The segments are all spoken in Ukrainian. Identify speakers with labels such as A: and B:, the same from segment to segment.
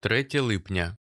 A: 3 липня.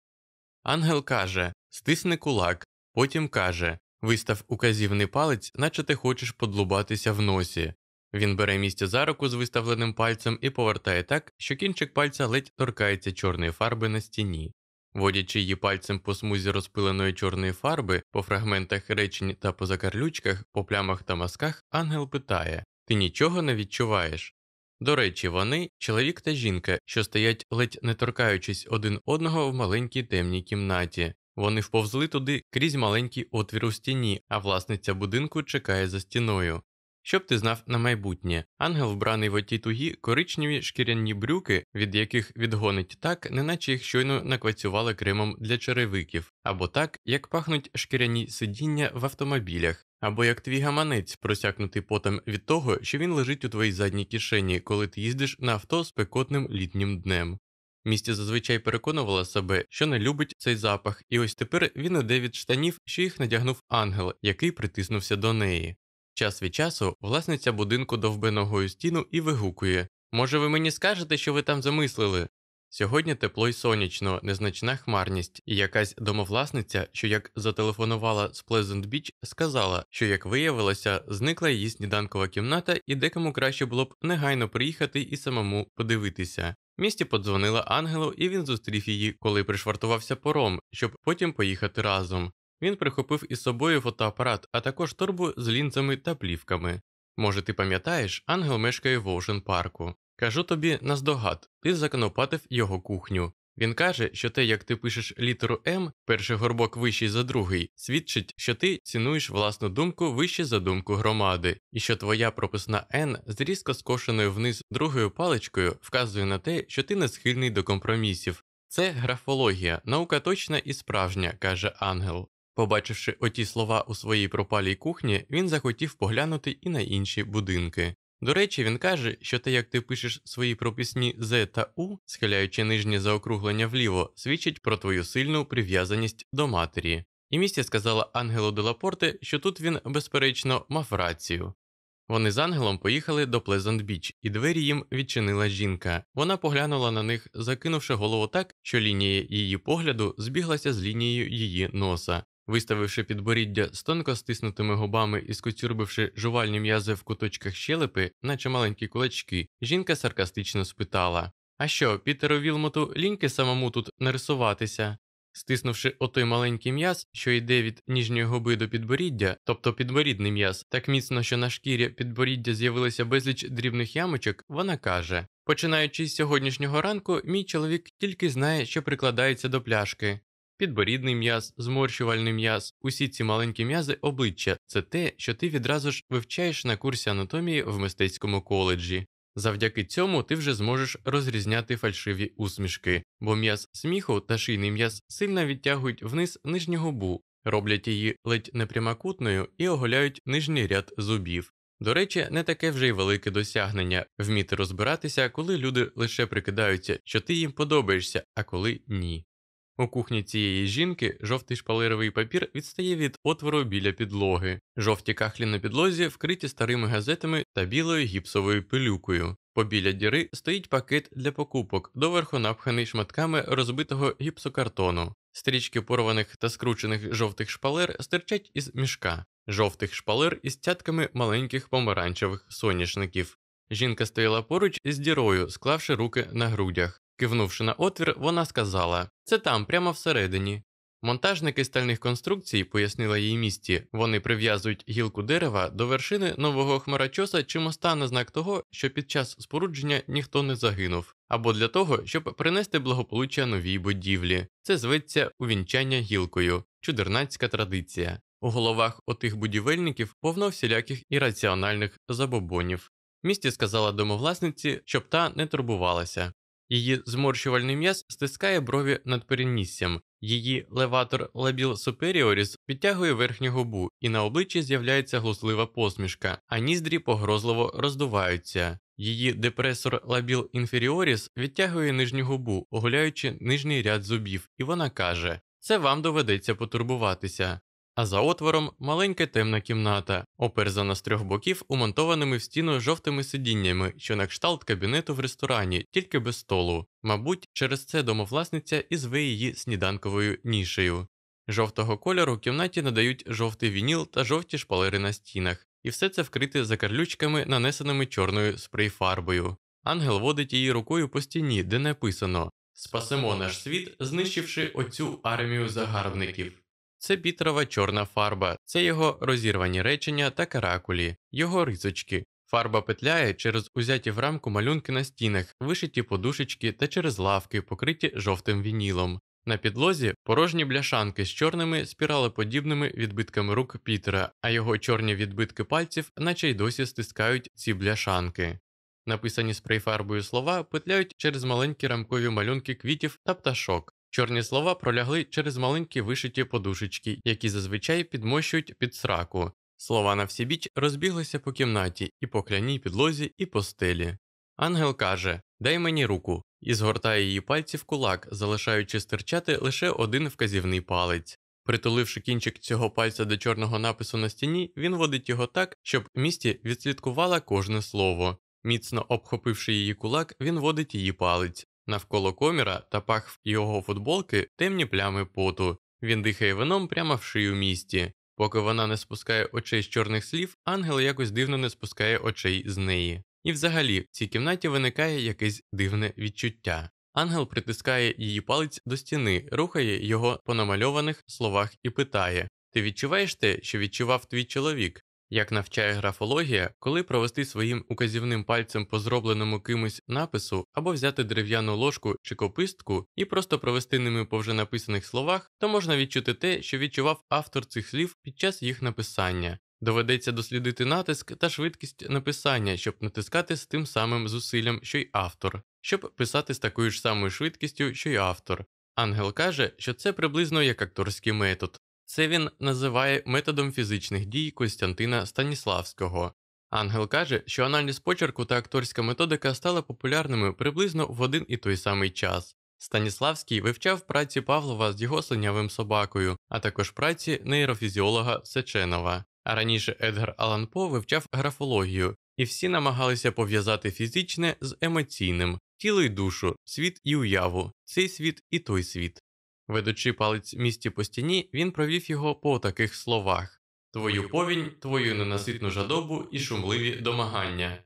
A: Ангел каже Стисни кулак, потім каже Вистав указівний палець, наче ти хочеш подлубатися в носі. Він бере місце за руку з виставленим пальцем і повертає так, що кінчик пальця ледь торкається чорної фарби на стіні. Водячи її пальцем по смузі розпиленої чорної фарби, по фрагментах речень та по закарлючках, по плямах та мазках, ангел питає Ти нічого не відчуваєш? До речі, вони чоловік та жінка, що стоять ледь не торкаючись один одного в маленькій темній кімнаті. Вони вповзли туди крізь маленький отвір у стіні, а власниця будинку чекає за стіною. Щоб ти знав на майбутнє, ангел вбраний в оті тугі коричневі шкіряні брюки, від яких відгонить так, неначе їх щойно наквацювали кремом для черевиків, або так, як пахнуть шкіряні сидіння в автомобілях, або як твій гаманець, просякнутий потом від того, що він лежить у твоїй задній кишені, коли ти їздиш на авто спекотним літнім днем. Місті зазвичай переконувала себе, що не любить цей запах, і ось тепер він іде від штанів, що їх надягнув ангел, який притиснувся до неї. Час від часу власниця будинку довбе ногою стіну і вигукує Може, ви мені скажете, що ви там замислили? Сьогодні тепло й сонячно, незначна хмарність, і якась домовласниця, що як зателефонувала з Pleasant Beach, сказала, що, як виявилося, зникла її сніданкова кімната, і декому краще було б негайно приїхати і самому подивитися. Місті подзвонила ангелу, і він зустрів її, коли пришвартувався пором, щоб потім поїхати разом. Він прихопив із собою фотоапарат, а також торбу з лінзами та плівками. Може, ти пам'ятаєш, ангел мешкає в Оушен парку. Кажу тобі наздогад, ти законопатив його кухню. Він каже, що те, як ти пишеш літеру М, перший горбок вищий за другий, свідчить, що ти цінуєш власну думку вище за думку громади, і що твоя прописна Н з різко скошеною вниз другою паличкою вказує на те, що ти не схильний до компромісів. Це графологія, наука точна і справжня, каже ангел. Побачивши оті слова у своїй пропалій кухні, він захотів поглянути і на інші будинки. До речі, він каже, що те, як ти пишеш свої прописні З та У, схиляючи нижнє заокруглення вліво, свідчить про твою сильну прив'язаність до матері. І місті сказала Ангелу Делапорте, що тут він, безперечно, мав рацію. Вони з ангелом поїхали до Плезант Біч, і двері їм відчинила жінка. Вона поглянула на них, закинувши голову так, що лінія її погляду збіглася з лінією її носа. Виставивши підборіддя з тонко стиснутими губами і скоцюрбивши жувальні м'язи в куточках щелепи, наче маленькі кулачки, жінка саркастично спитала А що, Пітеру Вілмоту ліньки самому тут нарисуватися? Стиснувши отой маленький м'яз, що йде від ніжньої губи до підборіддя, тобто підборідний м'яз, так міцно, що на шкірі підборіддя з'явилося безліч дрібних ямочок, вона каже Починаючи з сьогоднішнього ранку, мій чоловік тільки знає, що прикладається до пляшки. Підборідний м'яз, зморщувальний м'яз, усі ці маленькі м'язи обличчя це те, що ти відразу ж вивчаєш на курсі анатомії в мистецькому коледжі. Завдяки цьому ти вже зможеш розрізняти фальшиві усмішки, бо м'яз сміху та шийний м'яз сильно відтягують вниз нижню губу, роблять її ледь непрямокутною і оголяють нижній ряд зубів. До речі, не таке вже й велике досягнення вміти розбиратися, коли люди лише прикидаються, що ти їм подобаєшся, а коли ні. У кухні цієї жінки жовтий шпалеровий папір відстає від отвору біля підлоги, жовті кахлі на підлозі вкриті старими газетами та білою гіпсовою пилюкою. Побіля діри стоїть пакет для покупок, доверху напханий шматками розбитого гіпсокартону. Стрічки порваних та скручених жовтих шпалер стирчать із мішка, жовтих шпалер із цятками маленьких помаранчевих соняшників. Жінка стояла поруч із дірою, склавши руки на грудях. Кивнувши на отвір, вона сказала це там, прямо всередині. Монтажники стальних конструкцій, пояснила їй місті, вони прив'язують гілку дерева до вершини нового хмарочоса чи моста на знак того, що під час спорудження ніхто не загинув, або для того, щоб принести благополуччя новій будівлі. Це зветься увінчання гілкою, чудернацька традиція. У головах отих будівельників повно всіляких ірраціональних забобонів. Місті сказала домовласниці, щоб та не турбувалася. Її зморщувальний м'яз стискає брові над переніссям, її леватор лабіл суперіоріс підтягує верхню губу, і на обличчі з'являється глузлива посмішка, а ніздрі погрозливо роздуваються. Її депресор лабіл інферіоріс відтягує нижню губу, оголяючи нижній ряд зубів, і вона каже: Це вам доведеться потурбуватися. А за отвором маленька темна кімната, оперзана з трьох боків умонтованими в стіну жовтими сидіннями, що на кшталт кабінету в ресторані, тільки без столу. Мабуть, через це домовласниця і зве її сніданковою нішею. Жовтого кольору кімнаті надають жовтий вініл та жовті шпалери на стінах, і все це вкрите закарлючками, нанесеними чорною спрей-фарбою. Ангел водить її рукою по стіні, де написано Спасемо наш світ, знищивши оцю армію загарбників. Це бітрова чорна фарба, це його розірвані речення та каракулі, його рисочки. Фарба петляє через узяті в рамку малюнки на стінах, вишиті подушечки та через лавки, покриті жовтим вінілом. На підлозі порожні бляшанки з чорними спіралеподібними відбитками рук Пітера, а його чорні відбитки пальців, наче й досі стискають ці бляшанки. Написані спрейфарбою слова петляють через маленькі рамкові малюнки квітів та пташок. Чорні слова пролягли через маленькі вишиті подушечки, які зазвичай підмощують під сраку. Слова на всі біч розбіглися по кімнаті, і по кляній підлозі, і по стелі. Ангел каже Дай мені руку, і згортає її пальці в кулак, залишаючи стирчати лише один вказівний палець. Притуливши кінчик цього пальця до чорного напису на стіні, він водить його так, щоб місті відслідкувала кожне слово. Міцно обхопивши її кулак, він водить її палець. Навколо коміра та пах його футболки темні плями поту. Він дихає вином прямо в шию місті. Поки вона не спускає очей з чорних слів, ангел якось дивно не спускає очей з неї. І взагалі в цій кімнаті виникає якесь дивне відчуття. Ангел притискає її палець до стіни, рухає його по намальованих словах і питає: Ти відчуваєш те, що відчував твій чоловік? Як навчає графологія, коли провести своїм указівним пальцем по зробленому кимось напису або взяти дерев'яну ложку чи копистку і просто провести ними по вже написаних словах, то можна відчути те, що відчував автор цих слів під час їх написання. Доведеться дослідити натиск та швидкість написання, щоб натискати з тим самим зусиллям, що й автор, щоб писати з такою ж самою швидкістю, що й автор. Ангел каже, що це приблизно як акторський метод. Це він називає методом фізичних дій Костянтина Станіславського. Ангел каже, що аналіз почерку та акторська методика стали популярними приблизно в один і той самий час. Станіславський вивчав праці Павлова з його слинявим собакою, а також праці нейрофізіолога Сеченова. А раніше Едгар Алан По вивчав графологію, і всі намагалися пов'язати фізичне з емоційним, тіло й душу, світ і уяву, цей світ і той світ. Ведучи палець місті по стіні, він провів його по таких словах Твою повінь, твою ненаситну жадобу і шумливі домагання.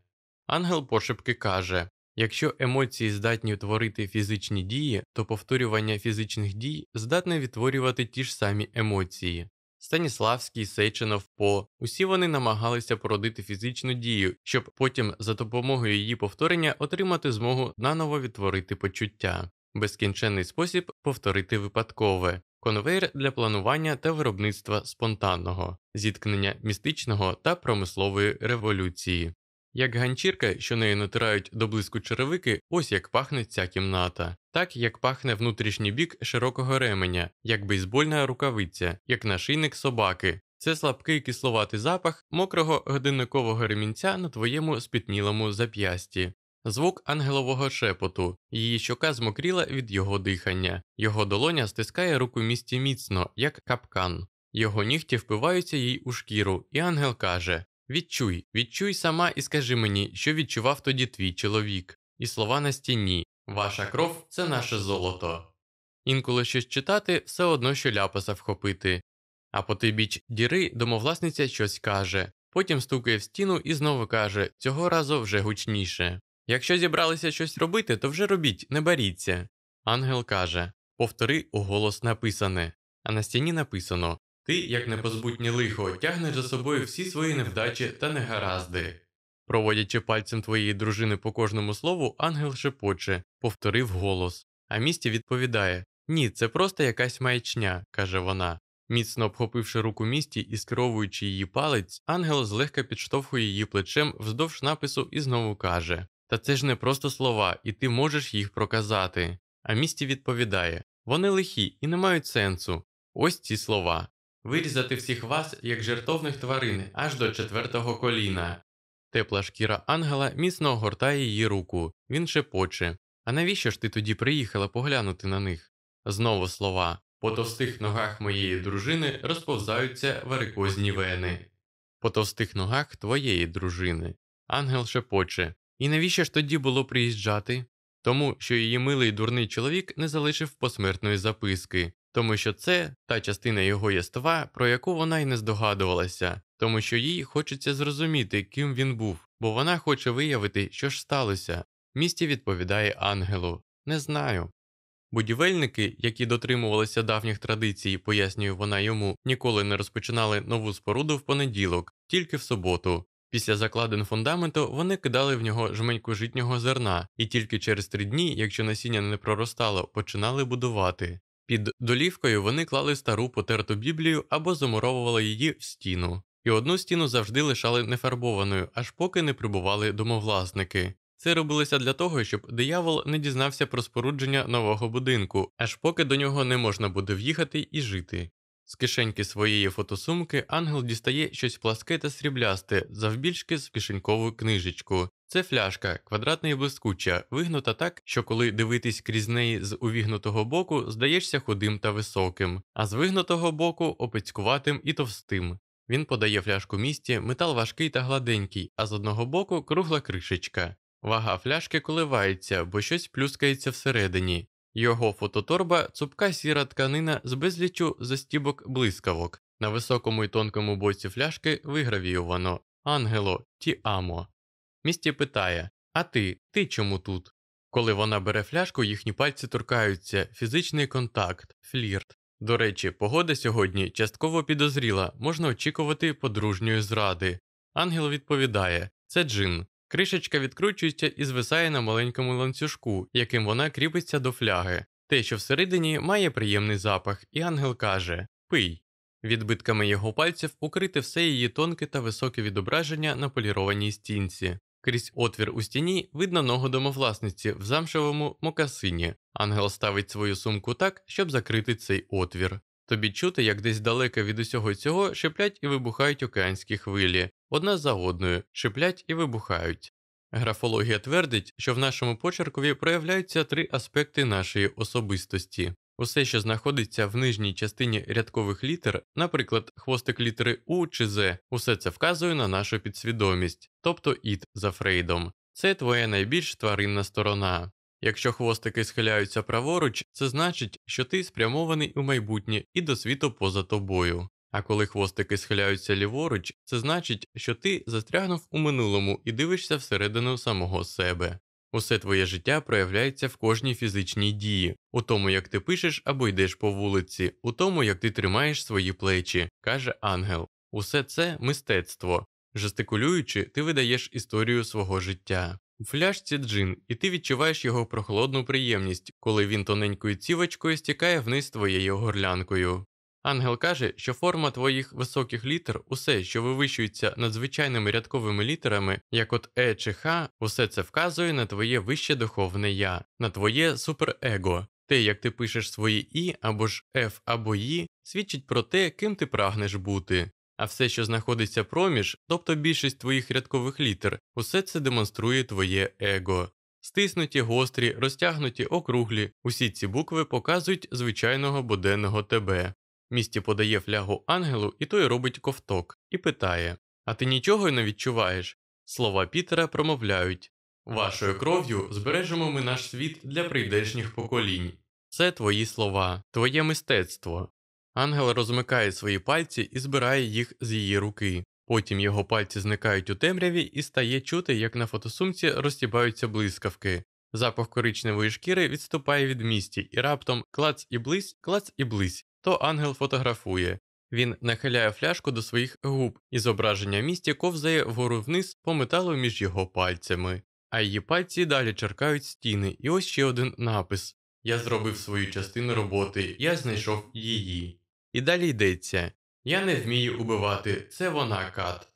A: Ангел пошепки каже якщо емоції здатні творити фізичні дії, то повторювання фізичних дій здатне відтворювати ті ж самі емоції. Станіславський, Сейченов, По усі вони намагалися породити фізичну дію, щоб потім за допомогою її повторення отримати змогу наново відтворити почуття безкінченний спосіб повторити випадкове, конвейер для планування та виробництва спонтанного, зіткнення містичного та промислової революції. Як ганчірка, що нею натирають до блиску черевики, ось як пахне ця кімната, так як пахне внутрішній бік широкого ременя, як бейсбольна рукавиця, як нашийник собаки. Це слабкий кисловатий запах мокрого годинникового ремінця на твоєму спітнілому зап'ясті. Звук ангелового шепоту, її щока змокріла від його дихання, його долоня стискає руку місті міцно, як капкан, його нігті впиваються їй у шкіру, і ангел каже Відчуй, відчуй сама і скажи мені, що відчував тоді твій чоловік, і слова на стіні Ваша кров це наше золото. Інколи щось читати, все одно що ляпаса вхопити. А по той біч діри домовласниця щось каже, потім стукає в стіну і знову каже цього разу вже гучніше. Якщо зібралися щось робити, то вже робіть, не баріться. Ангел каже повтори уголос написане, а на стіні написано Ти, як непозбутнє лихо, тягнеш за собою всі свої невдачі та негаразди. Проводячи пальцем твоєї дружини по кожному слову, ангел шепоче, повторив голос. А місті відповідає Ні, це просто якась маячня, каже вона. Міцно обхопивши руку місті і скеровуючи її палець, ангел злегка підштовхує її плечем вздовж напису і знову каже та це ж не просто слова, і ти можеш їх проказати. А місті відповідає вони лихі і не мають сенсу. Ось ці слова вирізати всіх вас, як жертовних тварин, аж до четвертого коліна. Тепла шкіра ангела міцно огортає її руку, він шепоче. А навіщо ж ти тоді приїхала поглянути на них? Знову слова По товстих ногах моєї дружини розповзаються варикозні вени. По товстих ногах твоєї дружини. Ангел шепоче. І навіщо ж тоді було приїжджати? Тому що її милий дурний чоловік не залишив посмертної записки, тому що це та частина його єства, про яку вона й не здогадувалася, тому що їй хочеться зрозуміти, ким він був, бо вона хоче виявити, що ж сталося. Місті відповідає ангелу Не знаю. Будівельники, які дотримувалися давніх традицій, пояснює вона йому, ніколи не розпочинали нову споруду в понеділок, тільки в суботу. Після закладин фундаменту вони кидали в нього жменьку житнього зерна, і тільки через три дні, якщо насіння не проростало, починали будувати. Під долівкою вони клали стару потерту біблію або замуровували її в стіну, і одну стіну завжди лишали нефарбованою, аж поки не прибували домовласники. Це робилося для того, щоб диявол не дізнався про спорудження нового будинку, аж поки до нього не можна буде в'їхати і жити. З кишеньки своєї фотосумки ангел дістає щось пласке та сріблясте, завбільшки з кишенькову книжечку. Це фляжка, квадратна і блискуча, вигнута так, що коли дивитись крізь неї з увігнутого боку, здаєшся худим та високим, а з вигнутого боку опецькуватим і товстим. Він подає фляжку місті, метал важкий та гладенький, а з одного боку кругла кришечка. Вага фляжки коливається, бо щось плюскається всередині. Його фототорба цупка сіра тканина з безлічу застібок блискавок. На високому і тонкому боці фляшки вигравіювано Ангело ті амо. Місті питає А ти, ти чому тут? Коли вона бере фляжку, їхні пальці торкаються, фізичний контакт, флірт. До речі, погода сьогодні частково підозріла, можна очікувати подружньої зради. Ангел відповідає це джин. Кришечка відкручується і звисає на маленькому ланцюжку, яким вона кріпиться до фляги. Те, що всередині має приємний запах, і ангел каже Пий. Відбитками його пальців укрите все її тонке та високе відображення на полірованій стінці. Крізь отвір у стіні видно ногу домовласниці в замшевому мокасині. Ангел ставить свою сумку так, щоб закрити цей отвір. Тобі чути, як десь далеко від усього цього шиплять і вибухають океанські хвилі, одна за одною, шиплять і вибухають. Графологія твердить, що в нашому почеркові проявляються три аспекти нашої особистості. Усе, що знаходиться в нижній частині рядкових літер, наприклад, хвостик літери У чи З, усе це вказує на нашу підсвідомість, тобто ід за Фрейдом. Це твоя найбільш тваринна сторона. Якщо хвостики схиляються праворуч, це значить, що ти спрямований у майбутнє і до світу поза тобою. А коли хвостики схиляються ліворуч, це значить, що ти застрягнув у минулому і дивишся всередину самого себе. Усе твоє життя проявляється в кожній фізичній дії, у тому, як ти пишеш або йдеш по вулиці, у тому, як ти тримаєш свої плечі, каже ангел. Усе це мистецтво. Жестикулюючи, ти видаєш історію свого життя. У фляжці джин, і ти відчуваєш його прохолодну приємність, коли він тоненькою цівочкою стікає вниз твоєю горлянкою. Ангел каже, що форма твоїх високих літер, усе, що вивищується над звичайними рядковими літерами, як от Е чи Х, усе це вказує на твоє вище духовне я, на твоє суперего. Те, як ти пишеш свої І або ж Ф або І, свідчить про те, ким ти прагнеш бути. А все, що знаходиться проміж, тобто більшість твоїх рядкових літер, усе це демонструє твоє его. Стиснуті, гострі, розтягнуті, округлі, усі ці букви показують звичайного буденного тебе. Місті подає флягу ангелу, і той робить ковток, і питає А ти нічого не відчуваєш? Слова Пітера промовляють Вашою кров'ю збережемо ми наш світ для прийдешніх поколінь. Це твої слова, твоє мистецтво. Ангел розмикає свої пальці і збирає їх з її руки. Потім його пальці зникають у темряві і стає чути, як на фотосумці розтібаються блискавки. Запах коричневої шкіри відступає від місті, і раптом клац і близь, клац і близь, то ангел фотографує. Він нахиляє фляжку до своїх губ, і зображення місті ковзає вгору вниз по металу між його пальцями, а її пальці далі черкають стіни, і ось ще один напис Я зробив свою частину роботи, я знайшов її. І далі йдеться Я не вмію убивати, це вона кат.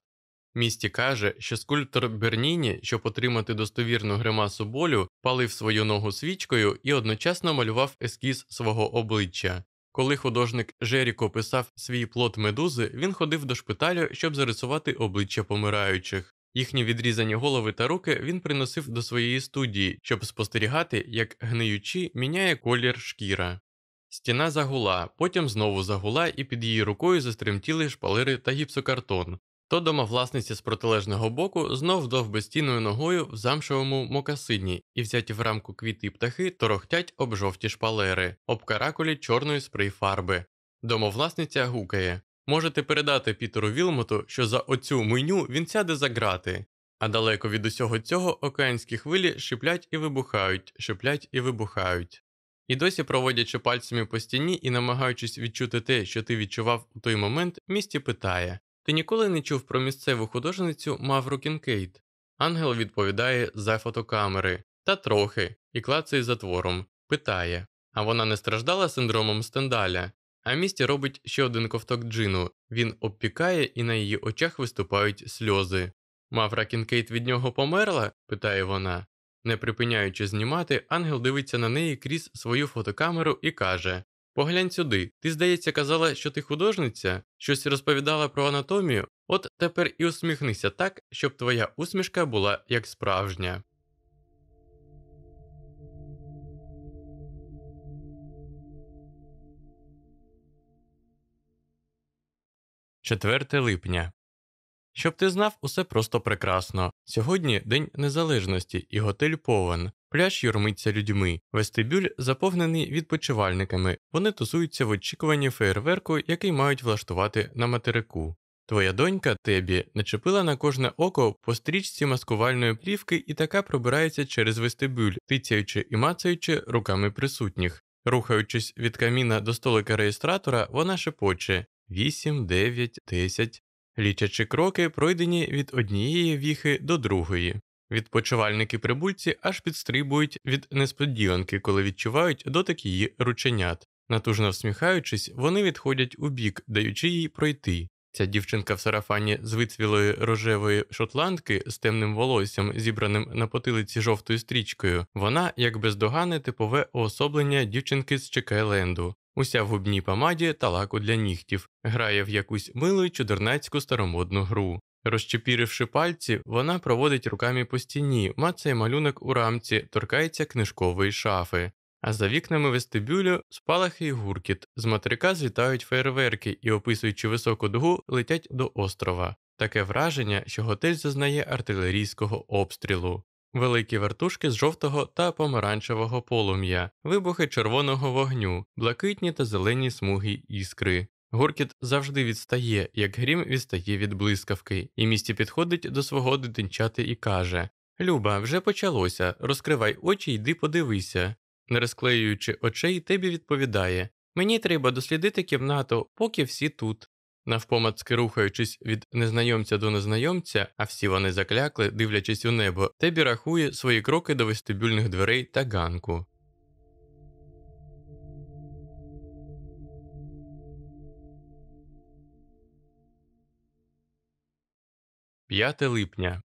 A: Місті каже, що скульптор Берніні, щоб отримати достовірну гримасу болю, палив свою ногу свічкою і одночасно малював ескіз свого обличчя. Коли художник Жеріко писав свій плод медузи, він ходив до шпиталю, щоб зарисувати обличчя помираючих. Їхні відрізані голови та руки він приносив до своєї студії, щоб спостерігати, як гниючи міняє колір шкіра. Стіна загула, потім знову загула, і під її рукою застремтіли шпалери та гіпсокартон. То домовласниця з протилежного боку знов довбестіною ногою в замшевому мокасині і взяті в рамку квіти птахи торохтять об жовті шпалери, об каракулі чорної спрей фарби. Домовласниця гукає Можете передати Пітеру Вілмоту, що за оцю муйню він сяде за грати. А далеко від усього цього океанські хвилі шиплять і вибухають, шиплять і вибухають. І досі, проводячи пальцями по стіні і намагаючись відчути те, що ти відчував у той момент, місті питає Ти ніколи не чув про місцеву художницю Мавру Кінкейт? Ангел відповідає за фотокамери та трохи, і клацає затвором. Питає А вона не страждала синдромом Стендаля? А місті робить ще один ковток джину. Він обпікає, і на її очах виступають сльози. Мавра Кінкейт від нього померла? питає вона. Не припиняючи знімати, ангел дивиться на неї крізь свою фотокамеру і каже: Поглянь сюди, ти, здається, казала, що ти художниця, щось розповідала про анатомію, от тепер і усміхнися так, щоб твоя усмішка була як справжня. 4 липня. Щоб ти знав, усе просто прекрасно. Сьогодні День Незалежності і готель повен. Пляж юрмиться людьми, вестибюль заповнений відпочивальниками. Вони тусуються в очікуванні фейерверку, який мають влаштувати на материку. Твоя донька Тебі начепила на кожне око по стрічці маскувальної плівки і така пробирається через вестибюль, тицяючи і мацаючи руками присутніх. Рухаючись від каміна до столика реєстратора, вона шепоче 8, 9, 10, лічачи кроки, пройдені від однієї віхи до другої. Відпочивальники прибульці аж підстрибують від несподіванки, коли відчувають дотик її рученят. Натужно всміхаючись, вони відходять у бік, даючи їй пройти. Ця дівчинка в сарафані з вицвілої рожевої шотландки з темним волоссям, зібраним на потилиці жовтою стрічкою, вона як бездогане типове уособлення дівчинки з Чекайленду уся в губній помаді та лаку для нігтів, грає в якусь милу й чудернацьку старомодну гру. Розчепіривши пальці, вона проводить руками по стіні, мацає малюнок у рамці, торкається книжкової шафи. А за вікнами вестибюлю спалахи й гуркіт, з материка злітають фейерверки і, описуючи високу дугу, летять до острова. Таке враження, що готель зазнає артилерійського обстрілу великі вертушки з жовтого та помаранчевого полум'я, вибухи червоного вогню, блакитні та зелені смуги іскри. Гуркіт завжди відстає, як грім відстає від блискавки, і місті підходить до свого дитинчати і каже Люба, вже почалося, розкривай очі йди подивися. Не розклеюючи очей, Тебі відповідає Мені треба дослідити кімнату, поки всі тут. Навпомацки рухаючись від незнайомця до незнайомця, а всі вони заклякли, дивлячись у небо, Тебі рахує свої кроки до вестибюльних дверей та ганку. П'яте липня.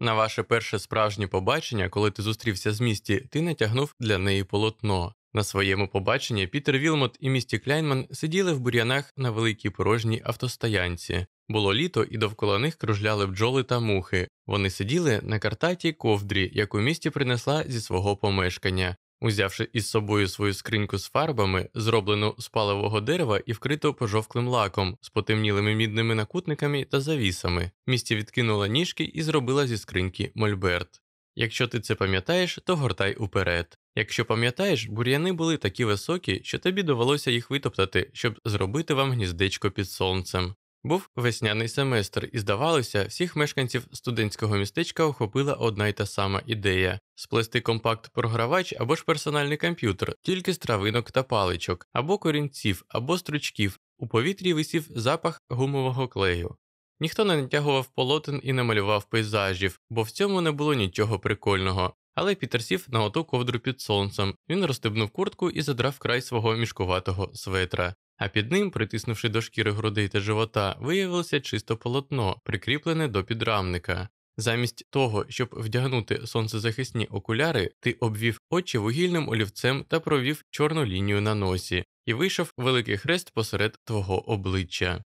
A: На ваше перше справжнє побачення, коли ти зустрівся з місті, ти натягнув для неї полотно. На своєму побаченні Пітер Вілмот і місті Кляйнман сиділи в бур'янах на великій порожній автостоянці. Було літо, і довкола них кружляли бджоли та мухи. Вони сиділи на картатій ковдрі, яку місті принесла зі свого помешкання. Узявши із собою свою скриньку з фарбами, зроблену з паливого дерева і вкриту пожовклим лаком, з потемнілими мідними накутниками та завісами, місті відкинула ніжки і зробила зі скриньки мольберт. Якщо ти це пам'ятаєш, то гортай уперед. Якщо пам'ятаєш, бур'яни були такі високі, що тобі довелося їх витоптати, щоб зробити вам гніздечко під сонцем. Був весняний семестр, і здавалося, всіх мешканців студентського містечка охопила одна й та сама ідея сплести компакт-програвач або ж персональний комп'ютер, тільки з травинок та паличок, або корінців, або стручків. У повітрі висів запах гумового клею. Ніхто не натягував полотен і не малював пейзажів, бо в цьому не було нічого прикольного. Але Пітер сів на оту ковдру під сонцем. Він розстебнув куртку і задрав край свого мішкуватого светра. А під ним, притиснувши до шкіри грудей та живота, виявилося чисто полотно, прикріплене до підрамника. Замість того, щоб вдягнути сонцезахисні окуляри, ти обвів очі вугільним олівцем та провів чорну лінію на носі, і вийшов великий хрест посеред твого обличчя.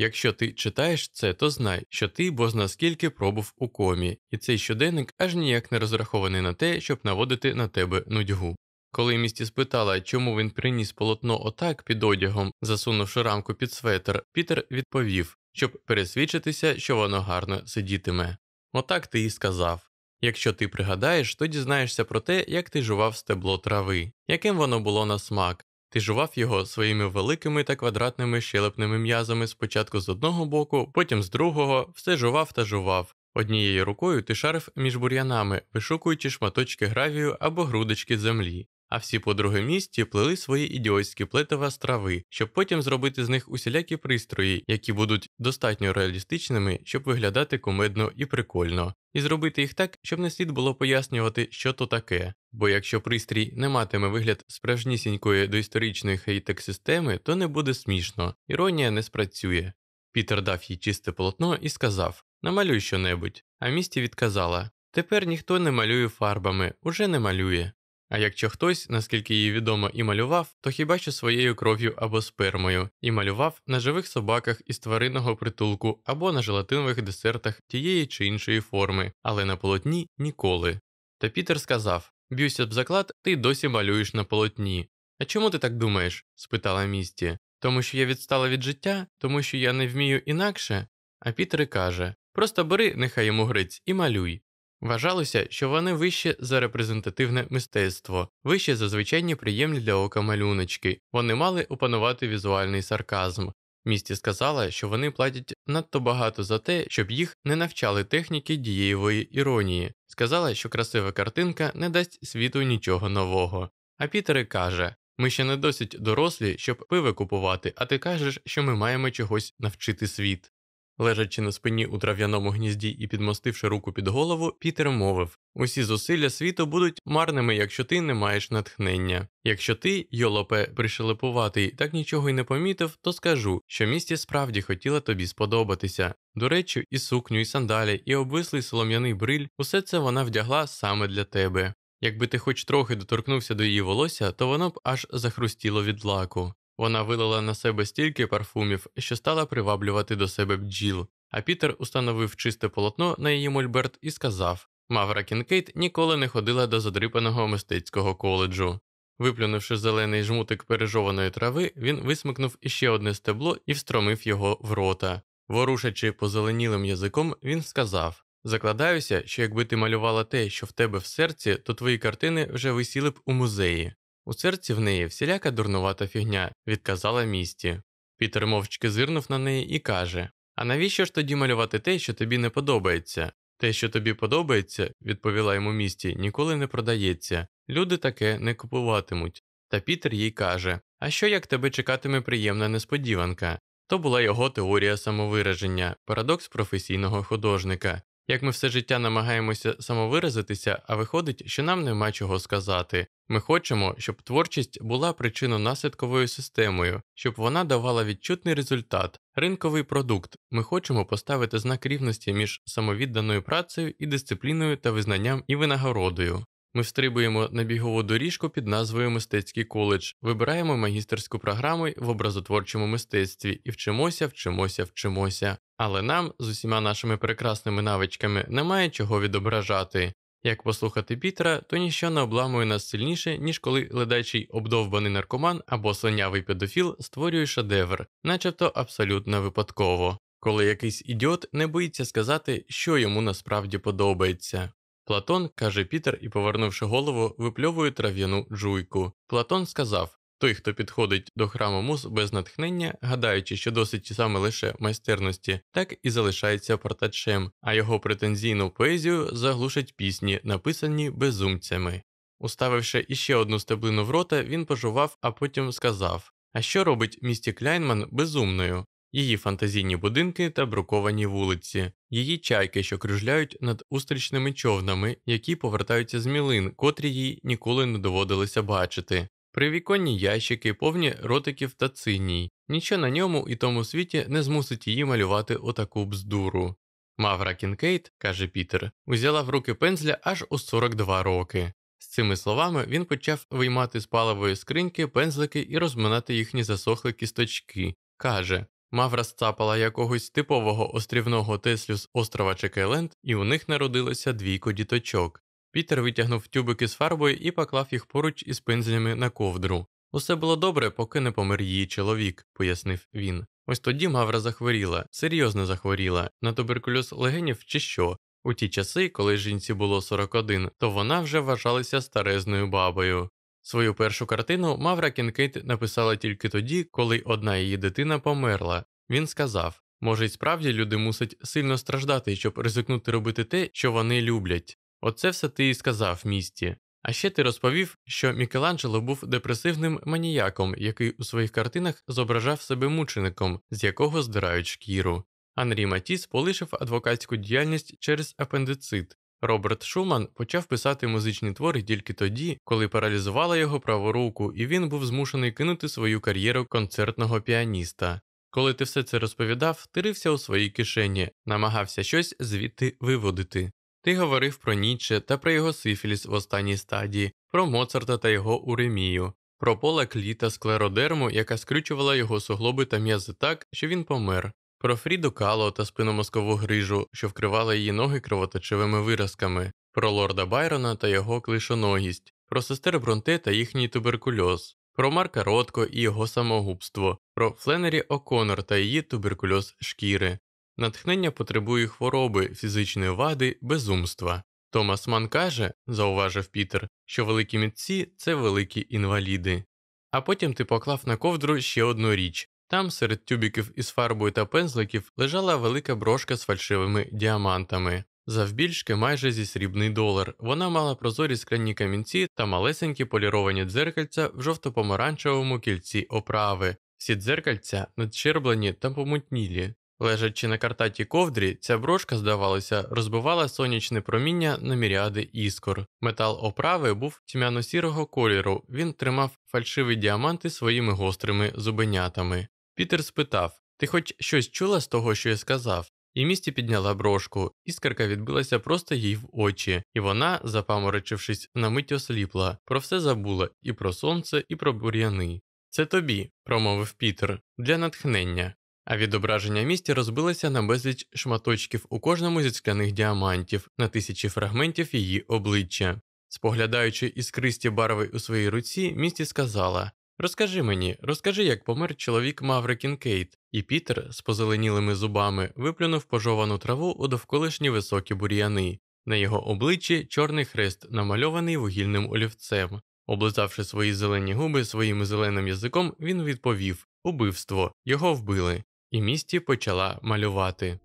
A: Якщо ти читаєш це, то знай, що ти бозна скільки пробув у комі, і цей щоденник аж ніяк не розрахований на те, щоб наводити на тебе нудьгу. Коли місті спитала, чому він приніс полотно отак під одягом, засунувши рамку під светр, Пітер відповів, щоб пересвідчитися, що воно гарно сидітиме. Отак ти і сказав. Якщо ти пригадаєш, то дізнаєшся про те, як ти жував стебло трави, яким воно було на смак. Ти жував його своїми великими та квадратними щелепними м'язами спочатку з одного боку, потім з другого, все жував та жував. Однією рукою ти шарив між бур'янами, вишукуючи шматочки гравію або грудочки землі а всі подруги місті плели свої ідіотські плетива з трави, щоб потім зробити з них усілякі пристрої, які будуть достатньо реалістичними, щоб виглядати кумедно і прикольно, і зробити їх так, щоб не слід було пояснювати, що то таке. Бо якщо пристрій не матиме вигляд справжнісінької доісторичної хейтек системи, то не буде смішно, іронія не спрацює. Пітер дав їй чисте полотно і сказав Намалюй щонебудь. А місті відказала Тепер ніхто не малює фарбами, уже не малює. А якщо хтось, наскільки їй відомо, і малював, то хіба що своєю кров'ю або спермою, і малював на живих собаках із тваринного притулку або на желатинових десертах тієї чи іншої форми, але на полотні ніколи. Та Пітер сказав Б'юся б заклад, ти досі малюєш на полотні. А чому ти так думаєш? спитала місті. Тому що я відстала від життя, тому що я не вмію інакше. А Пітер каже Просто бери, нехай йому гриць, і малюй. Вважалося, що вони вище за репрезентативне мистецтво, вище за звичайні приємні для ока малюночки, вони мали опанувати візуальний сарказм. Місті сказала, що вони платять надто багато за те, щоб їх не навчали техніки дієвої іронії, сказала, що красива картинка не дасть світу нічого нового. А Пітер каже ми ще не досить дорослі, щоб пиво купувати, а ти кажеш, що ми маємо чогось навчити світ. Лежачи на спині у трав'яному гнізді і підмостивши руку під голову, Пітер мовив усі зусилля світу будуть марними, якщо ти не маєш натхнення. Якщо ти, йолопе, пришелепуватий, так нічого й не помітив, то скажу, що місті справді хотіла тобі сподобатися. До речі, і сукню, і сандалі, і обвислий солом'яний бриль усе це вона вдягла саме для тебе. Якби ти хоч трохи доторкнувся до її волосся, то воно б аж захрустіло від лаку. Вона вилила на себе стільки парфумів, що стала приваблювати до себе бджіл, а Пітер установив чисте полотно на її мольберт і сказав Мавра Кінкейт ніколи не ходила до задрипаного мистецького коледжу. Виплюнувши зелений жмутик пережованої трави, він висмикнув іще одне стебло і встромив його в рота. Ворушачи позеленілим язиком, він сказав Закладаюся, що якби ти малювала те, що в тебе в серці, то твої картини вже висіли б у музеї. У серці в неї всіляка дурнувата фігня, відказала місті. Пітер мовчки зирнув на неї і каже А навіщо ж тоді малювати те, що тобі не подобається? Те, що тобі подобається, відповіла йому місті, ніколи не продається. Люди таке не купуватимуть. Та Пітер їй каже А що як тебе чекатиме приємна несподіванка? То була його теорія самовираження, парадокс професійного художника. Як ми все життя намагаємося самовиразитися, а виходить, що нам нема чого сказати. Ми хочемо, щоб творчість була причинно-наслідковою системою, щоб вона давала відчутний результат, ринковий продукт. Ми хочемо поставити знак рівності між самовідданою працею і дисципліною та визнанням і винагородою. Ми встрибуємо на бігову доріжку під назвою Мистецький коледж, вибираємо магістерську програму в образотворчому мистецтві і вчимося, вчимося, вчимося. Але нам з усіма нашими прекрасними навичками немає чого відображати. Як послухати Пітера, то ніщо не обламує нас сильніше, ніж коли ледачий обдовбаний наркоман або слонявий педофіл створює шедевр, начебто абсолютно випадково, коли якийсь ідіот не боїться сказати, що йому насправді подобається. Платон, каже Пітер і, повернувши голову, випльовує трав'яну жуйку. Платон сказав той, хто підходить до храму муз без натхнення, гадаючи, що досить саме лише майстерності, так і залишається портачем, а його претензійну поезію заглушать пісні, написані безумцями. Уставивши іще одну стеблину в рота, він пожував, а потім сказав А що робить місті Кляйнман безумною? Її фантазійні будинки та бруковані вулиці, її чайки, що кружляють над устрічними човнами, які повертаються з мілин, котрі їй ніколи не доводилося бачити, Привіконні ящики, повні ротиків та циній, нічого на ньому і тому світі не змусить її малювати отаку бздуру. Мавра Кінкейт, каже Пітер, узяла в руки пензля аж у 42 роки. З цими словами він почав виймати з паливої скриньки пензлики і розминати їхні засохлі кісточки. Каже Мавра сцапала якогось типового острівного Теслю з острова Чекайленд, і у них народилося двійко діточок. Пітер витягнув тюбики з фарбою і поклав їх поруч із пензлями на ковдру. Усе було добре, поки не помер її чоловік, пояснив він. Ось тоді Мавра захворіла, серйозно захворіла, на туберкульоз легенів чи що. У ті часи, коли жінці було 41, то вона вже вважалася старезною бабою. Свою першу картину Мавра Кінкейт написала тільки тоді, коли одна її дитина померла. Він сказав може, й справді люди мусять сильно страждати, щоб ризикнути робити те, що вони люблять. Оце все ти і сказав місті. А ще ти розповів, що Мікеланджело був депресивним маніяком, який у своїх картинах зображав себе мучеником, з якого здирають шкіру. Анрі Матіс полишив адвокатську діяльність через апендицит. Роберт Шуман почав писати музичні твори тільки тоді, коли паралізувала його праву руку, і він був змушений кинути свою кар'єру концертного піаніста. Коли ти все це розповідав, ти рився у своїй кишені, намагався щось звідти виводити. Ти говорив про Ніче та про його сифіліс в останній стадії, про Моцарта та його уремію, про пола кліта склеродерму, яка скрючувала його суглоби та м'язи так, що він помер, про Фріду Кало та спиномозкову грижу, що вкривала її ноги кровоточивими виразками, про лорда Байрона та його клишоногість, про сестер Бронте та їхній туберкульоз, про Марка Ротко і його самогубство, про Фленері О'Конор та її туберкульоз шкіри. Натхнення потребує хвороби, фізичної вади, безумства. Томас Ман каже, зауважив Пітер, що великі митці це великі інваліди. А потім ти поклав на ковдру ще одну річ там, серед тюбіків із фарбою та пензликів, лежала велика брошка з фальшивими діамантами. Завбільшки майже зі срібний долар. Вона мала прозорі скляні камінці та малесенькі поліровані дзеркальця в жовто-помаранчевому кільці оправи. Всі дзеркальця надщерблені та помутнілі. Лежачи на картаті ковдрі, ця брошка, здавалося, розбивала сонячне проміння на міріади іскор. Метал оправи був тьмяно-сірого кольору, він тримав фальшиві діаманти своїми гострими зубенятами. Пітер спитав Ти хоч щось чула з того, що я сказав? І місті підняла брошку, іскарка відбилася просто їй в очі, і вона, запаморочившись, на мить осліпла, про все забула і про сонце, і про бур'яни. Це тобі, промовив Пітер, для натхнення. А відображення місті розбилося на безліч шматочків у кожному зі скляних діамантів, на тисячі фрагментів її обличчя. Споглядаючи іскристі барви у своїй руці, місті сказала Розкажи мені, розкажи, як помер чоловік Маври Кінкейт, і Пітер з позеленілими зубами виплюнув пожовану траву у довколишні високі бур'яни. На його обличчі чорний хрест, намальований вугільним олівцем. Облизавши свої зелені губи своїм зеленим язиком, він відповів Убивство, його вбили, і місті почала малювати.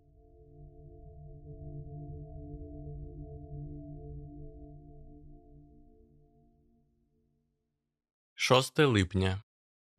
A: 6 липня.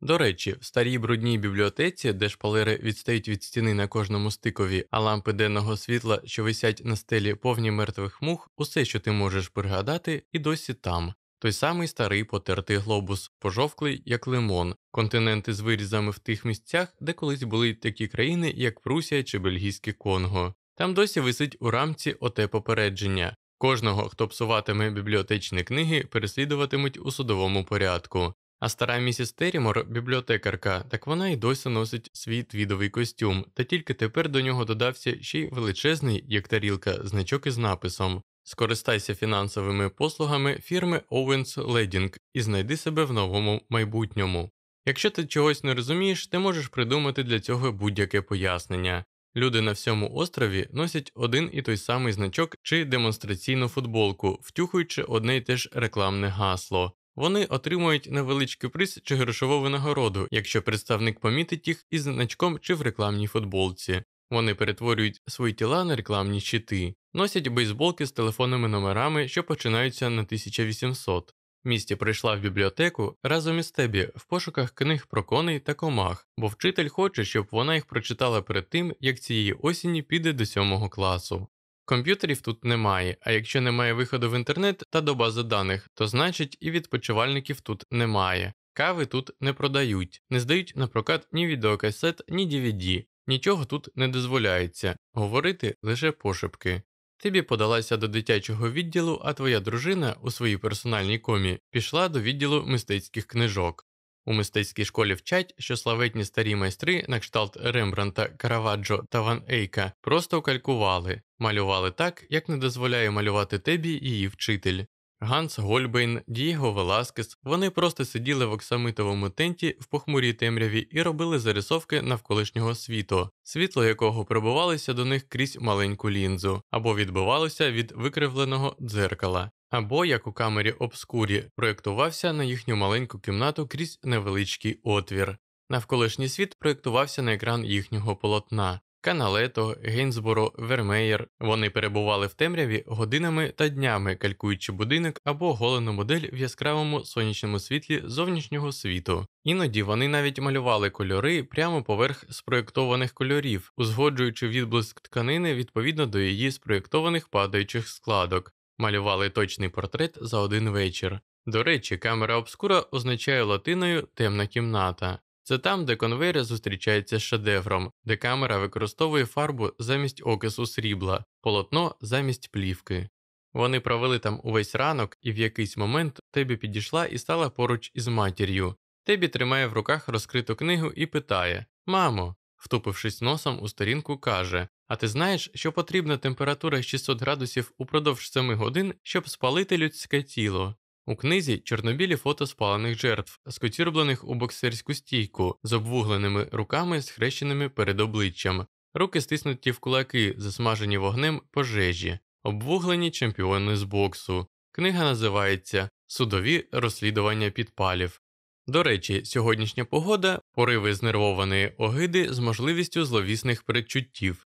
A: До речі, в старій брудній бібліотеці, де шпалери відстають від стіни на кожному стикові, а лампи денного світла, що висять на стелі повні мертвих мух, усе, що ти можеш пригадати, і досі там. Той самий старий потертий глобус, пожовклий, як лимон, континенти з вирізами в тих місцях, де колись були такі країни, як Прусія чи Бельгійське Конго. Там досі висить у рамці оте попередження. Кожного, хто псуватиме бібліотечні книги, переслідуватимуть у судовому порядку. А стара місіс Терімор, бібліотекарка, так вона й досі носить свій твідовий костюм, та тільки тепер до нього додався ще й величезний, як тарілка, значок із написом Скористайся фінансовими послугами фірми Owens Leding і знайди себе в новому майбутньому. Якщо ти чогось не розумієш, ти можеш придумати для цього будь-яке пояснення. Люди на всьому острові носять один і той самий значок чи демонстраційну футболку, втюхуючи одне й те ж рекламне гасло. Вони отримують невеличкий приз чи грошову винагороду, якщо представник помітить їх із значком чи в рекламній футболці. Вони перетворюють свої тіла на рекламні щити, носять бейсболки з телефонними номерами, що починаються на 1800. Місті прийшла в бібліотеку разом із Тебі в пошуках книг про коней та комах, бо вчитель хоче, щоб вона їх прочитала перед тим, як цієї осені піде до сьомого класу. Комп'ютерів тут немає, а якщо немає виходу в інтернет та до бази даних, то значить і відпочивальників тут немає. Кави тут не продають, не здають на прокат ні відеокасет, ні DVD, нічого тут не дозволяється, говорити лише пошепки. Тибі подалася до дитячого відділу, а твоя дружина у своїй персональній комі пішла до відділу мистецьких книжок. У мистецькій школі вчать, що славетні старі майстри на кшталт Рембранта, Караваджо та Ван Ейка просто калькували, малювали так, як не дозволяє малювати Тебі її вчитель. Ганс Гольбейн, Дієго Веласкес, вони просто сиділи в оксамитовому тенті в похмурій темряві і робили зарисовки навколишнього світу, світло якого прибувалося до них крізь маленьку лінзу, або відбивалося від викривленого дзеркала, або, як у камері обскурі, проєктувався на їхню маленьку кімнату крізь невеличкий отвір. Навколишній світ проєктувався на екран їхнього полотна. Каналето, Гейнсборо, Вермеєр. Вони перебували в темряві годинами та днями, калькуючи будинок або голену модель в яскравому сонячному світлі зовнішнього світу. Іноді вони навіть малювали кольори прямо поверх спроєктованих кольорів, узгоджуючи відблиск тканини відповідно до її спроєктованих падаючих складок, малювали точний портрет за один вечір. До речі, камера обскура означає латиною темна кімната. Це там, де конвейер зустрічається з шедевром, де камера використовує фарбу замість окису срібла, полотно замість плівки. Вони провели там увесь ранок, і в якийсь момент Тебі підійшла і стала поруч із матір'ю. Тебі тримає в руках розкриту книгу і питає Мамо, втупившись носом у сторінку, каже А ти знаєш, що потрібна температура 600 градусів упродовж 7 годин, щоб спалити людське тіло? У книзі чорнобілі фото спалених жертв, скоцюрблених у боксерську стійку, з обвугленими руками, схрещеними перед обличчям, руки стиснуті в кулаки, засмажені вогнем пожежі, обвуглені чемпіони з боксу. Книга називається Судові розслідування підпалів. До речі, сьогоднішня погода пориви знервованої огиди з можливістю зловісних передчуттів.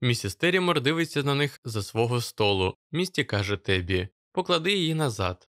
A: Місіс Терімор дивиться на них за свого столу. Місті каже Тебі поклади її назад.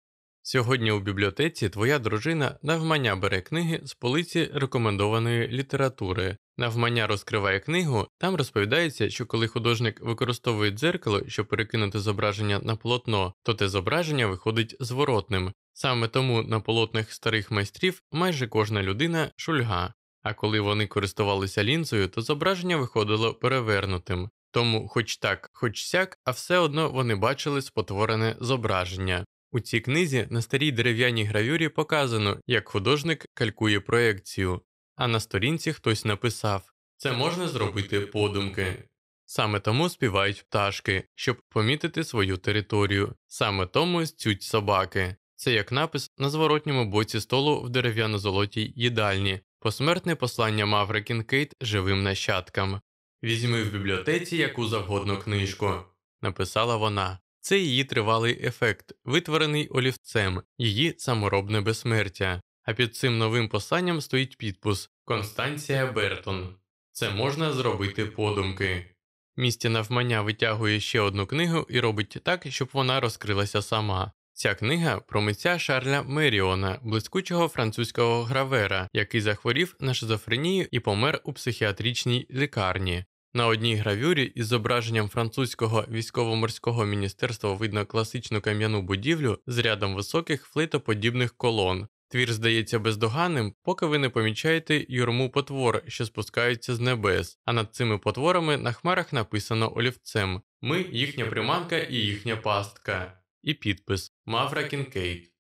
A: Сьогодні у бібліотеці твоя дружина навмання бере книги з полиці рекомендованої літератури. Навмання розкриває книгу, там розповідається, що коли художник використовує дзеркало, щоб перекинути зображення на полотно, то те зображення виходить зворотним. Саме тому на полотнах старих майстрів майже кожна людина шульга. А коли вони користувалися лінзою, то зображення виходило перевернутим. Тому, хоч так, хоч сяк, а все одно вони бачили спотворене зображення. У цій книзі на старій дерев'яній гравюрі показано, як художник калькує проекцію, а на сторінці хтось написав це можна зробити подумки. Саме тому співають пташки, щоб помітити свою територію, саме тому сцють собаки. Це як напис на зворотньому боці столу в дерев'яно-золотій їдальні, посмертне послання Маври Кінкейт живим нащадкам. Візьми в бібліотеці яку завгодно книжку, написала вона. Це її тривалий ефект, витворений олівцем, її саморобне безсмертя. А під цим новим посланням стоїть підпис Констанція Бертон. Це можна зробити подумки. Місті навмання витягує ще одну книгу і робить так, щоб вона розкрилася сама. Ця книга про митця Шарля Меріона, блискучого французького гравера, який захворів на шизофренію і помер у психіатричній лікарні. На одній гравюрі із зображенням французького військово-морського міністерства видно класичну кам'яну будівлю з рядом високих флейтоподібних колон. Твір здається бездоганним, поки ви не помічаєте юрму потвор, що спускаються з небес, а над цими потворами на хмарах написано олівцем Ми їхня приманка і їхня пастка. І підпис Мавра Кінкейт.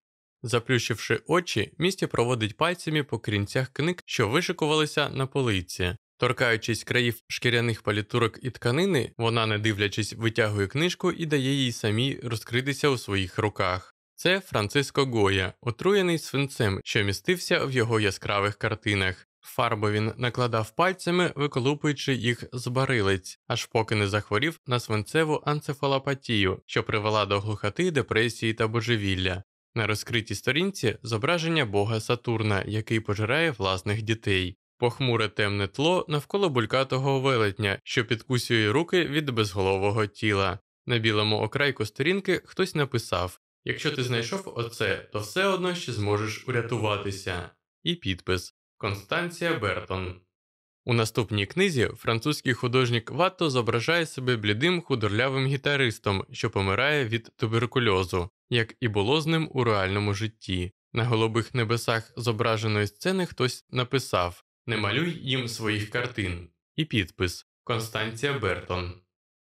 A: Заплющивши очі, місті проводить пальцями по корінцях книг, що вишикувалися на полиці. Торкаючись країв шкіряних палітурок і тканини, вона, не дивлячись, витягує книжку і дає їй самій розкритися у своїх руках. Це Франциско Гоя, отруєний свинцем, що містився в його яскравих картинах. Фарбу він накладав пальцями, виколупуючи їх з барилиць, аж поки не захворів на свинцеву анцефалопатію, що привела до глухоти, депресії та божевілля. На розкритій сторінці зображення бога Сатурна, який пожирає власних дітей. Похмуре темне тло навколо булькатого велетня, що підкусює руки від безголового тіла. На білому окрайку сторінки хтось написав Якщо ти знайшов оце, то все одно ще зможеш урятуватися. І підпис Констанція Бертон. У наступній книзі французький художник Ватто зображає себе блідим худорлявим гітаристом, що помирає від туберкульозу, як і було з ним у реальному житті. На голубих небесах зображеної сцени хтось написав не малюй їм своїх картин. І підпис Констанція Бертон.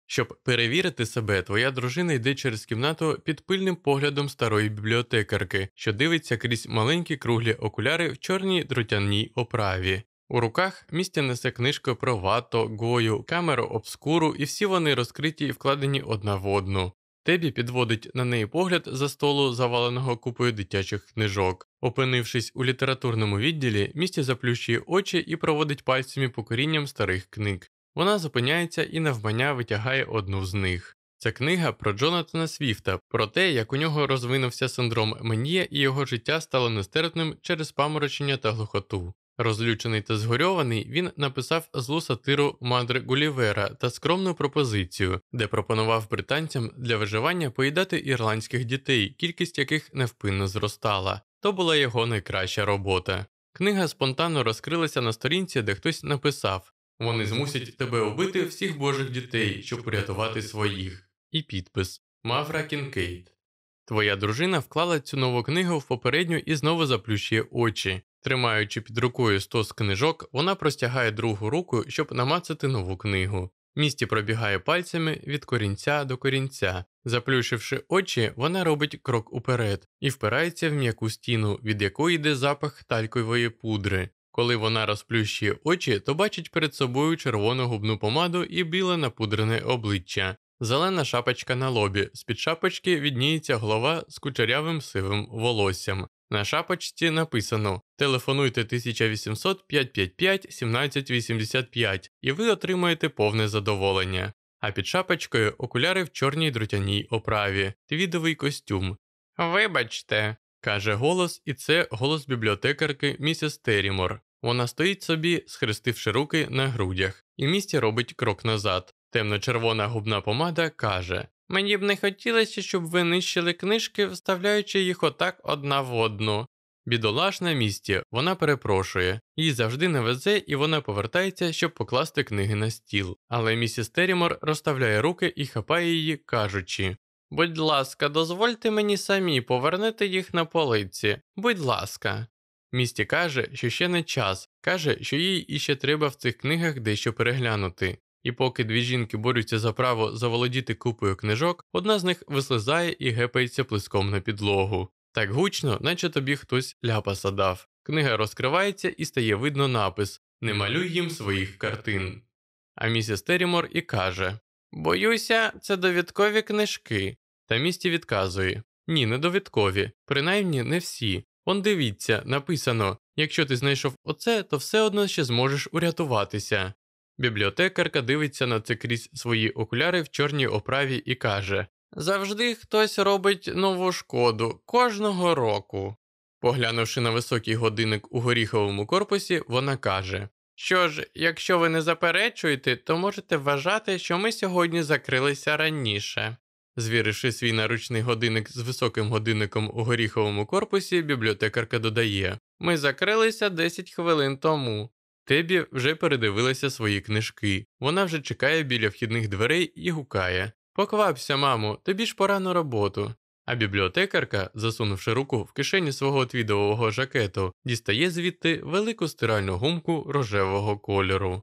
A: Щоб перевірити себе, твоя дружина йде через кімнату під пильним поглядом старої бібліотекарки, що дивиться крізь маленькі круглі окуляри в чорній друтяній оправі. У руках містя несе книжку про вато, гою, камеру обскуру, і всі вони розкриті і вкладені одна в одну. Тебі підводить на неї погляд за столу, заваленого купою дитячих книжок. Опинившись у літературному відділі, місті заплющує очі і проводить пальцями по корінням старих книг. Вона зупиняється і навмання витягає одну з них. Це книга про Джонатана Свіфта, про те, як у нього розвинувся синдром Мен'є і його життя стало нестерпним через паморочення та глухоту. Розлючений та згорьований, він написав злу сатиру Мадре Гулівера та скромну пропозицію, де пропонував британцям для виживання поїдати ірландських дітей, кількість яких невпинно зростала. То була його найкраща робота. Книга спонтанно розкрилася на сторінці, де хтось написав Вони змусять тебе убити всіх божих дітей, щоб урятувати своїх. І підпис Мавра Кінкейт. Твоя дружина вклала цю нову книгу в попередню і знову заплющує очі. Тримаючи під рукою стос книжок, вона простягає другу руку, щоб намацати нову книгу. Місті пробігає пальцями від корінця до корінця. Заплющивши очі, вона робить крок уперед і впирається в м'яку стіну, від якої йде запах талькової пудри. Коли вона розплющує очі, то бачить перед собою червону губну помаду і біле напудрене обличчя. Зелена шапочка на лобі, з під шапочки відніється голова з кучерявим сивим волоссям. На шапочці написано Телефонуйте 1800 555 1785 і ви отримаєте повне задоволення. А під шапочкою окуляри в чорній друтяній оправі, твідовий костюм. Вибачте, каже голос, і це голос бібліотекарки місіс Терімор. Вона стоїть собі, схрестивши руки на грудях, і місті робить крок назад. Темно-червона губна помада каже Мені б не хотілося, щоб ви нищили книжки, вставляючи їх отак одна в одну. Бідолаш на місці, вона перепрошує, їй завжди не везе, і вона повертається, щоб покласти книги на стіл. Але місіс Терімор розставляє руки і хапає її, кажучи Будь ласка, дозвольте мені самі повернути їх на полиці. Будь ласка. Місті каже, що ще не час, каже, що їй іще треба в цих книгах дещо переглянути. І поки дві жінки борються за право заволодіти купою книжок, одна з них вислизає і гепається плеском на підлогу. Так гучно, наче тобі хтось ляпаса дав. Книга розкривається і стає видно напис Не малюй їм своїх картин. А місіс Терімор і каже Боюся, це довідкові книжки. Та місті відказує Ні, не довідкові, принаймні не всі. Он дивіться, написано якщо ти знайшов оце, то все одно ще зможеш урятуватися. Бібліотекарка дивиться на це крізь свої окуляри в чорній оправі і каже Завжди хтось робить нову шкоду кожного року. Поглянувши на високий годинник у горіховому корпусі, вона каже Що ж, якщо ви не заперечуєте, то можете вважати, що ми сьогодні закрилися раніше. Звіривши свій наручний годинник з високим годинником у горіховому корпусі, бібліотекарка додає Ми закрилися 10 хвилин тому. Тебі вже передивилася свої книжки. Вона вже чекає біля вхідних дверей і гукає Поквапся, мамо, тобі ж пора на роботу. А бібліотекарка, засунувши руку в кишені свого твідового жакету, дістає звідти велику стиральну гумку рожевого кольору.